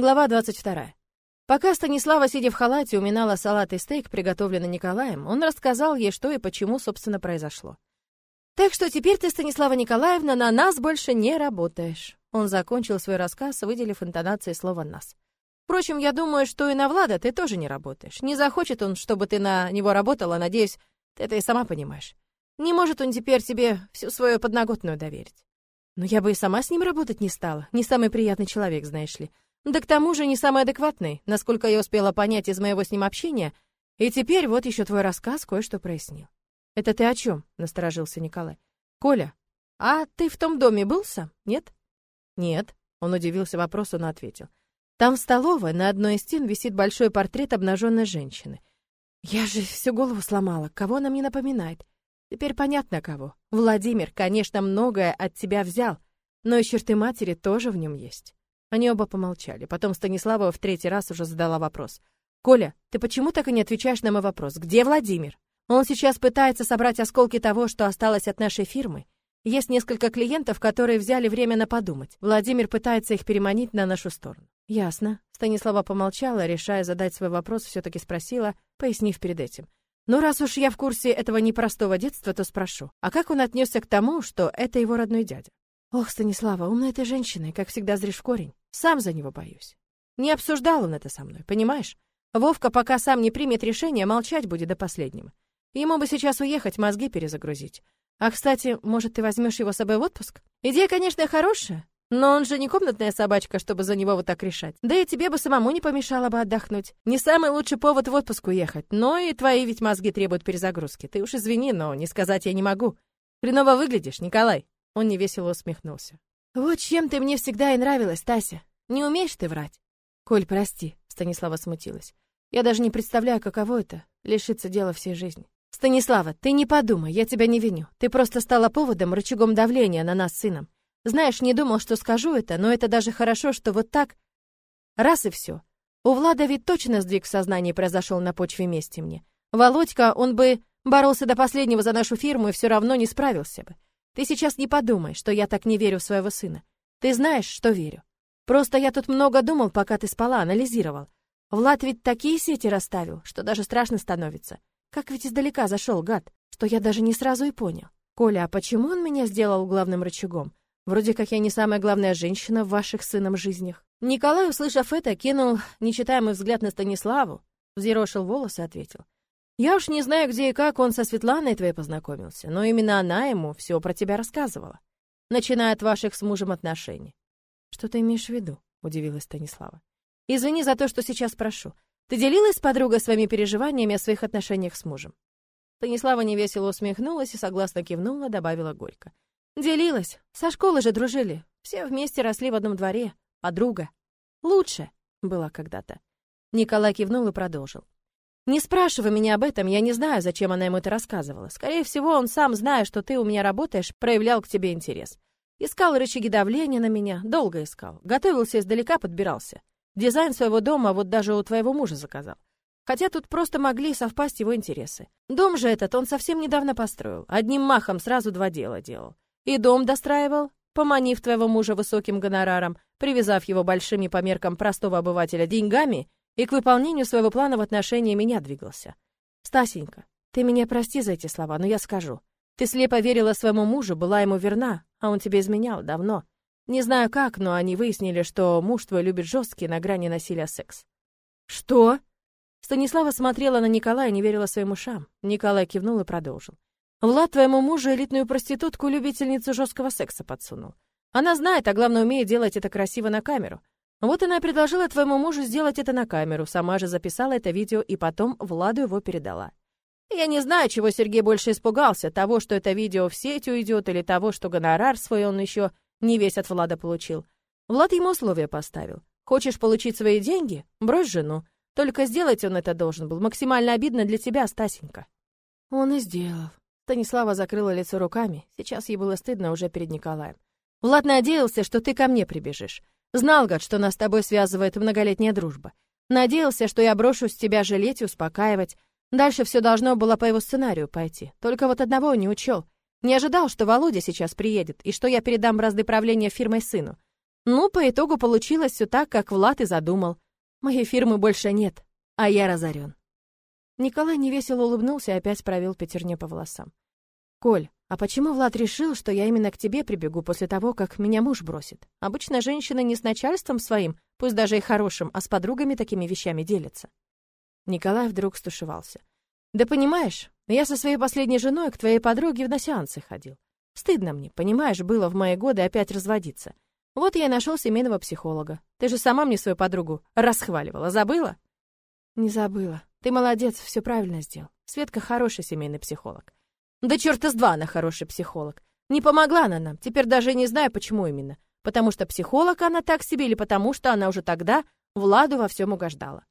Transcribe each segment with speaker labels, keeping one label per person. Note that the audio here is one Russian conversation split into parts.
Speaker 1: Глава 22. Пока Станислава, сидя в халате, уминала салат и стейк, приготовленный Николаем, он рассказал ей, что и почему, собственно, произошло. «Так что теперь ты, Станислава Николаевна, на нас больше не работаешь». Он закончил свой рассказ, выделив интонацией слова «нас». «Впрочем, я думаю, что и на Влада ты тоже не работаешь. Не захочет он, чтобы ты на него работала, надеюсь, ты это и сама понимаешь. Не может он теперь тебе всю свою подноготную доверить. Но я бы и сама с ним работать не стала. Не самый приятный человек, знаешь ли. Да к тому же не самый адекватный, насколько я успела понять из моего с ним общения. И теперь вот еще твой рассказ кое-что прояснил. Это ты о чем? насторожился Николай. Коля, а ты в том доме был сам? Нет? Нет. Он удивился вопросу, но ответил. Там в столовой на одной из стен висит большой портрет обнаженной женщины. Я же всю голову сломала. Кого она мне напоминает? Теперь понятно кого. Владимир, конечно, многое от тебя взял, но и черты матери тоже в нем есть. Они оба помолчали. Потом Станислава в третий раз уже задала вопрос. «Коля, ты почему так и не отвечаешь на мой вопрос? Где Владимир? Он сейчас пытается собрать осколки того, что осталось от нашей фирмы. Есть несколько клиентов, которые взяли время на подумать. Владимир пытается их переманить на нашу сторону». «Ясно». Станислава помолчала, решая задать свой вопрос, все-таки спросила, пояснив перед этим. «Ну, раз уж я в курсе этого непростого детства, то спрошу, а как он отнесся к тому, что это его родной дядя?» «Ох, Станислава, умная этой женщины, как всегда зришь корень. Сам за него боюсь. Не обсуждал он это со мной, понимаешь? Вовка пока сам не примет решение, молчать будет до последнего. Ему бы сейчас уехать, мозги перезагрузить. А, кстати, может, ты возьмешь его с собой в отпуск? Идея, конечно, хорошая, но он же не комнатная собачка, чтобы за него вот так решать. Да и тебе бы самому не помешало бы отдохнуть. Не самый лучший повод в отпуск уехать, но и твои ведь мозги требуют перезагрузки. Ты уж извини, но не сказать я не могу. Хреново выглядишь, Николай. Он невесело усмехнулся. Вот чем ты мне всегда и нравилась, Тася. Не умеешь ты врать. Коль, прости, Станислава смутилась. Я даже не представляю, каково это лишиться дела всей жизни. Станислава, ты не подумай, я тебя не виню. Ты просто стала поводом, рычагом давления на нас с сыном. Знаешь, не думал, что скажу это, но это даже хорошо, что вот так раз и все. У Влада ведь точно сдвиг в сознании произошел на почве мести мне. Володька, он бы боролся до последнего за нашу фирму и все равно не справился бы. Ты сейчас не подумай, что я так не верю в своего сына. Ты знаешь, что верю. Просто я тут много думал, пока ты спала, анализировал. Влад ведь такие сети расставил, что даже страшно становится. Как ведь издалека зашел гад, что я даже не сразу и понял. Коля, а почему он меня сделал главным рычагом? Вроде как я не самая главная женщина в ваших сыном жизнях. Николай, услышав это, кинул нечитаемый взгляд на Станиславу, взъерошил волосы ответил. Я уж не знаю, где и как он со Светланой твоей познакомился, но именно она ему все про тебя рассказывала, начиная от ваших с мужем отношений. Что ты имеешь в виду? удивилась Станислава. Извини за то, что сейчас прошу. Ты делилась с подругой своими переживаниями о своих отношениях с мужем? Станислава невесело усмехнулась и согласно кивнула, добавила горько. Делилась. Со школы же дружили. Все вместе росли в одном дворе. Подруга. Лучше была когда-то. Николай кивнул и продолжил. Не спрашивай меня об этом, я не знаю, зачем она ему это рассказывала. Скорее всего, он сам, зная, что ты у меня работаешь, проявлял к тебе интерес. Искал рычаги давления на меня, долго искал. Готовился издалека, подбирался. Дизайн своего дома вот даже у твоего мужа заказал. Хотя тут просто могли совпасть его интересы. Дом же этот он совсем недавно построил. Одним махом сразу два дела делал. И дом достраивал, поманив твоего мужа высоким гонораром, привязав его большими по меркам простого обывателя деньгами и к выполнению своего плана в отношении меня двигался. Стасенька, ты меня прости за эти слова, но я скажу. Ты слепо верила своему мужу, была ему верна, а он тебе изменял давно. Не знаю как, но они выяснили, что муж твой любит жесткий на грани насилия секс. Что? Станислава смотрела на Николая и не верила своим ушам. Николай кивнул и продолжил. Влад твоему мужу элитную проститутку, любительницу жесткого секса подсунул. Она знает, а главное умеет делать это красиво на камеру. Вот она и предложила твоему мужу сделать это на камеру, сама же записала это видео и потом Владу его передала. Я не знаю, чего Сергей больше испугался, того, что это видео в сеть уйдет, или того, что гонорар свой он еще не весь от Влада получил. Влад ему условия поставил. Хочешь получить свои деньги? Брось жену. Только сделать он это должен был. Максимально обидно для тебя, Стасенька. Он и сделал. Станислава закрыла лицо руками. Сейчас ей было стыдно уже перед Николаем. Влад надеялся, что ты ко мне прибежишь. Знал, гад, что нас с тобой связывает многолетняя дружба. Надеялся, что я брошусь тебя жалеть и успокаивать. Дальше все должно было по его сценарию пойти. Только вот одного не учел. Не ожидал, что Володя сейчас приедет, и что я передам бразды правления фирмой сыну. Ну, по итогу получилось все так, как Влад и задумал. Моей фирмы больше нет, а я разорен. Николай невесело улыбнулся и опять провел пятерне по волосам. «Коль, а почему Влад решил, что я именно к тебе прибегу после того, как меня муж бросит? Обычно женщина не с начальством своим, пусть даже и хорошим, а с подругами такими вещами делится». Николай вдруг стушевался. «Да понимаешь, я со своей последней женой к твоей подруге на сеансы ходил. Стыдно мне, понимаешь, было в мои годы опять разводиться. Вот я и нашел семейного психолога. Ты же сама мне свою подругу расхваливала, забыла? Не забыла. Ты молодец, все правильно сделал. Светка хороший семейный психолог. Да черта с два она хороший психолог. Не помогла она нам, теперь даже не знаю, почему именно. Потому что психолог она так себе или потому что она уже тогда Владу во всем угождала.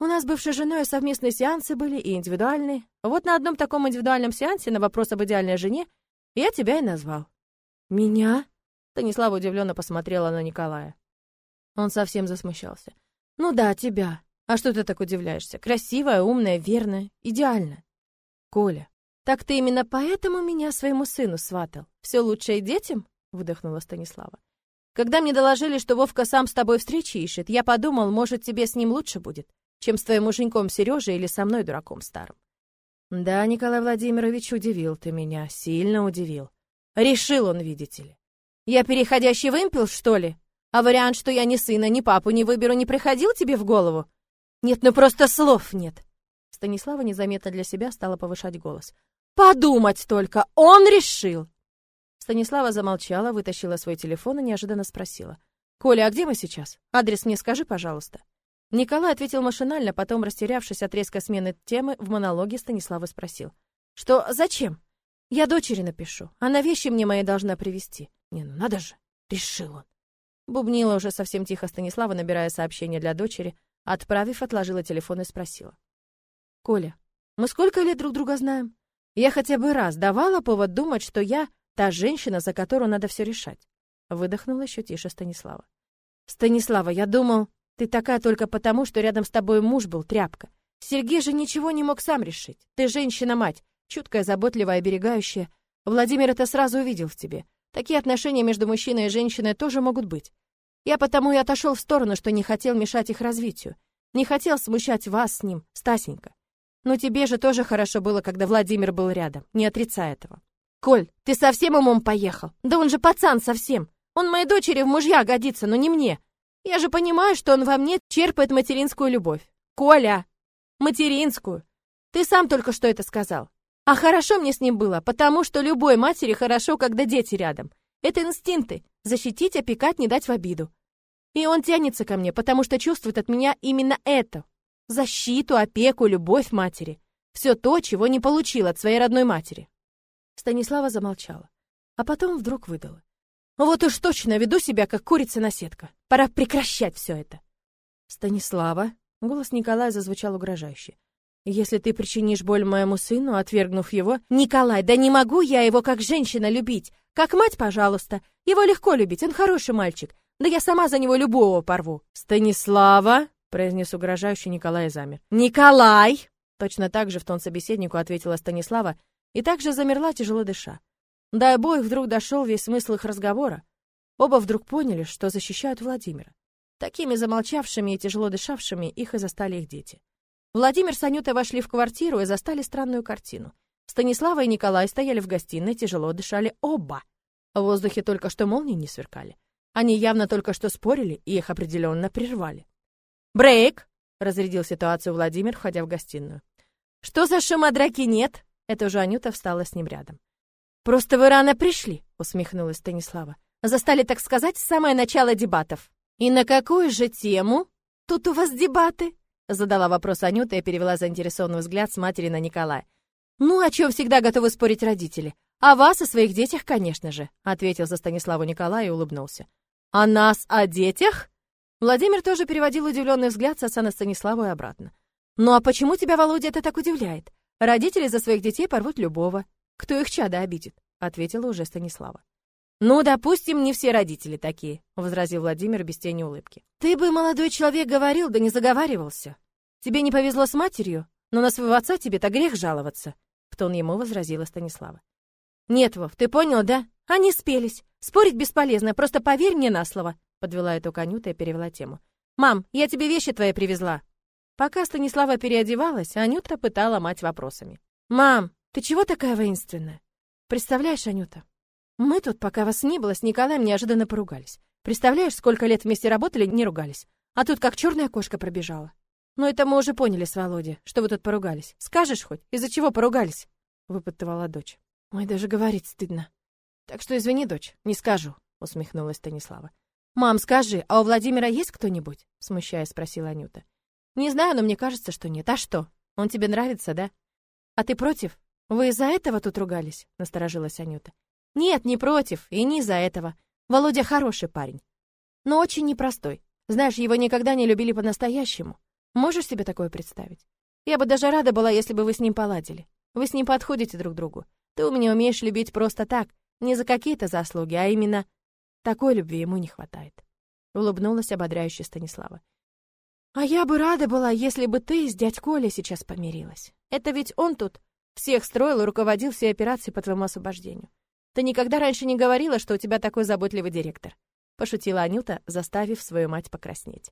Speaker 1: У нас с бывшей женой совместные сеансы были и индивидуальные. Вот на одном таком индивидуальном сеансе на вопрос об идеальной жене я тебя и назвал. Меня? Станислава удивленно посмотрела на Николая. Он совсем засмущался. «Ну да, тебя. А что ты так удивляешься? Красивая, умная, верная, идеальная». «Коля, так ты именно поэтому меня своему сыну сватал? Все лучшее детям?» выдохнула Станислава. «Когда мне доложили, что Вовка сам с тобой встречи ищет, я подумал, может, тебе с ним лучше будет, чем с твоим муженьком Сережей или со мной дураком старым». «Да, Николай Владимирович, удивил ты меня, сильно удивил. Решил он, видите ли. Я переходящий вымпел, что ли? А вариант, что я ни сына, ни папу не выберу, не приходил тебе в голову? Нет, ну просто слов нет. Станислава незаметно для себя стала повышать голос. Подумать только, он решил. Станислава замолчала, вытащила свой телефон и неожиданно спросила. «Коля, а где мы сейчас? Адрес мне скажи, пожалуйста». Николай ответил машинально, потом, растерявшись от резкой смены темы, в монологе Станислава спросил. «Что, зачем?» «Я дочери напишу. Она вещи мне мои должна привезти. Не, ну надо же, решил он. Бубнила уже совсем тихо Станислава, набирая сообщение для дочери, отправив, отложила телефон и спросила. «Коля, мы сколько лет друг друга знаем? Я хотя бы раз давала повод думать, что я та женщина, за которую надо все решать». Выдохнула еще тише Станислава. «Станислава, я думал, ты такая только потому, что рядом с тобой муж был тряпка. Сергей же ничего не мог сам решить. Ты женщина-мать, чуткая, заботливая, оберегающая. Владимир это сразу увидел в тебе. Такие отношения между мужчиной и женщиной тоже могут быть. Я потому и отошел в сторону, что не хотел мешать их развитию. Не хотел смущать вас с ним, Стасенька. Но тебе же тоже хорошо было, когда Владимир был рядом, не отрицай этого. Коль, ты совсем умом поехал? Да он же пацан совсем. Он моей дочери в мужья годится, но не мне. Я же понимаю, что он во мне черпает материнскую любовь. Коля, материнскую. Ты сам только что это сказал. А хорошо мне с ним было, потому что любой матери хорошо, когда дети рядом. Это инстинкты — защитить, опекать, не дать в обиду. И он тянется ко мне, потому что чувствует от меня именно это. Защиту, опеку, любовь матери. Все то, чего не получил от своей родной матери. Станислава замолчала, а потом вдруг выдала. Вот уж точно веду себя, как курица на сетка. Пора прекращать все это. Станислава, голос Николая зазвучал угрожающе. Если ты причинишь боль моему сыну, отвергнув его... Николай, да не могу я его как женщина любить. Как мать, пожалуйста. Его легко любить, он хороший мальчик. Да я сама за него любого порву. Станислава, произнес угрожающий Николай замер. Николай! Точно так же в тон собеседнику ответила Станислава и также замерла, тяжело дыша. До обоих вдруг дошел весь смысл их разговора. Оба вдруг поняли, что защищают Владимира. Такими замолчавшими и тяжело дышавшими их и застали их дети. Владимир с Анютой вошли в квартиру и застали странную картину. Станислава и Николай стояли в гостиной, тяжело дышали оба. В воздухе только что молнии не сверкали. Они явно только что спорили, и их определенно прервали. «Брейк!» — разрядил ситуацию Владимир, входя в гостиную. «Что за шума драки нет?» Это уже Анюта встала с ним рядом. «Просто вы рано пришли», — усмехнулась Станислава. «Застали, так сказать, самое начало дебатов». «И на какую же тему тут у вас дебаты?» Задала вопрос Анюта и перевела заинтересованный взгляд с матери на Николая. «Ну, о чем всегда готовы спорить родители? О вас и своих детях, конечно же», ответил за Станиславу Николай и улыбнулся. «О нас, о детях?» Владимир тоже переводил удивленный взгляд с отца на и обратно. «Ну а почему тебя, Володя, это так удивляет? Родители за своих детей порвут любого. Кто их чада обидит?» ответила уже Станислава. «Ну, допустим, не все родители такие», — возразил Владимир без тени улыбки. «Ты бы, молодой человек, говорил, да не заговаривался. Тебе не повезло с матерью, но на своего отца тебе-то грех жаловаться», — в тон ему возразила Станислава. «Нет, Вов, ты понял, да? Они спелись. Спорить бесполезно, просто поверь мне на слово», подвела эту конюта и перевела тему. Мам, я тебе вещи твои привезла. Пока Станислава переодевалась, Анюта пытала мать вопросами. Мам, ты чего такая воинственная? Представляешь, Анюта, мы тут, пока вас не было, с Николаем неожиданно поругались. Представляешь, сколько лет вместе работали, не ругались. А тут как черная кошка пробежала. Ну это мы уже поняли с Володей, что вы тут поругались. Скажешь хоть, из-за чего поругались? Выпытывала дочь. Ой, даже говорить стыдно. Так что извини, дочь, не скажу, усмехнулась Станислава. Мам, скажи, а у Владимира есть кто-нибудь? Смущаясь, спросила Анюта. Не знаю, но мне кажется, что нет. А что? Он тебе нравится, да? А ты против? Вы из-за этого тут ругались? Насторожилась Анюта. Нет, не против, и не из-за этого. Володя хороший парень, но очень непростой. Знаешь, его никогда не любили по-настоящему. Можешь себе такое представить? Я бы даже рада была, если бы вы с ним поладили. Вы с ним подходите друг другу. Ты у меня умеешь любить просто так, не за какие-то заслуги, а именно такой любви ему не хватает. Улыбнулась ободряюще Станислава. А я бы рада была, если бы ты с дядь Колей сейчас помирилась. Это ведь он тут всех строил и руководил всей операцией по твоему освобождению. Ты никогда раньше не говорила, что у тебя такой заботливый директор, пошутила Анюта, заставив свою мать покраснеть.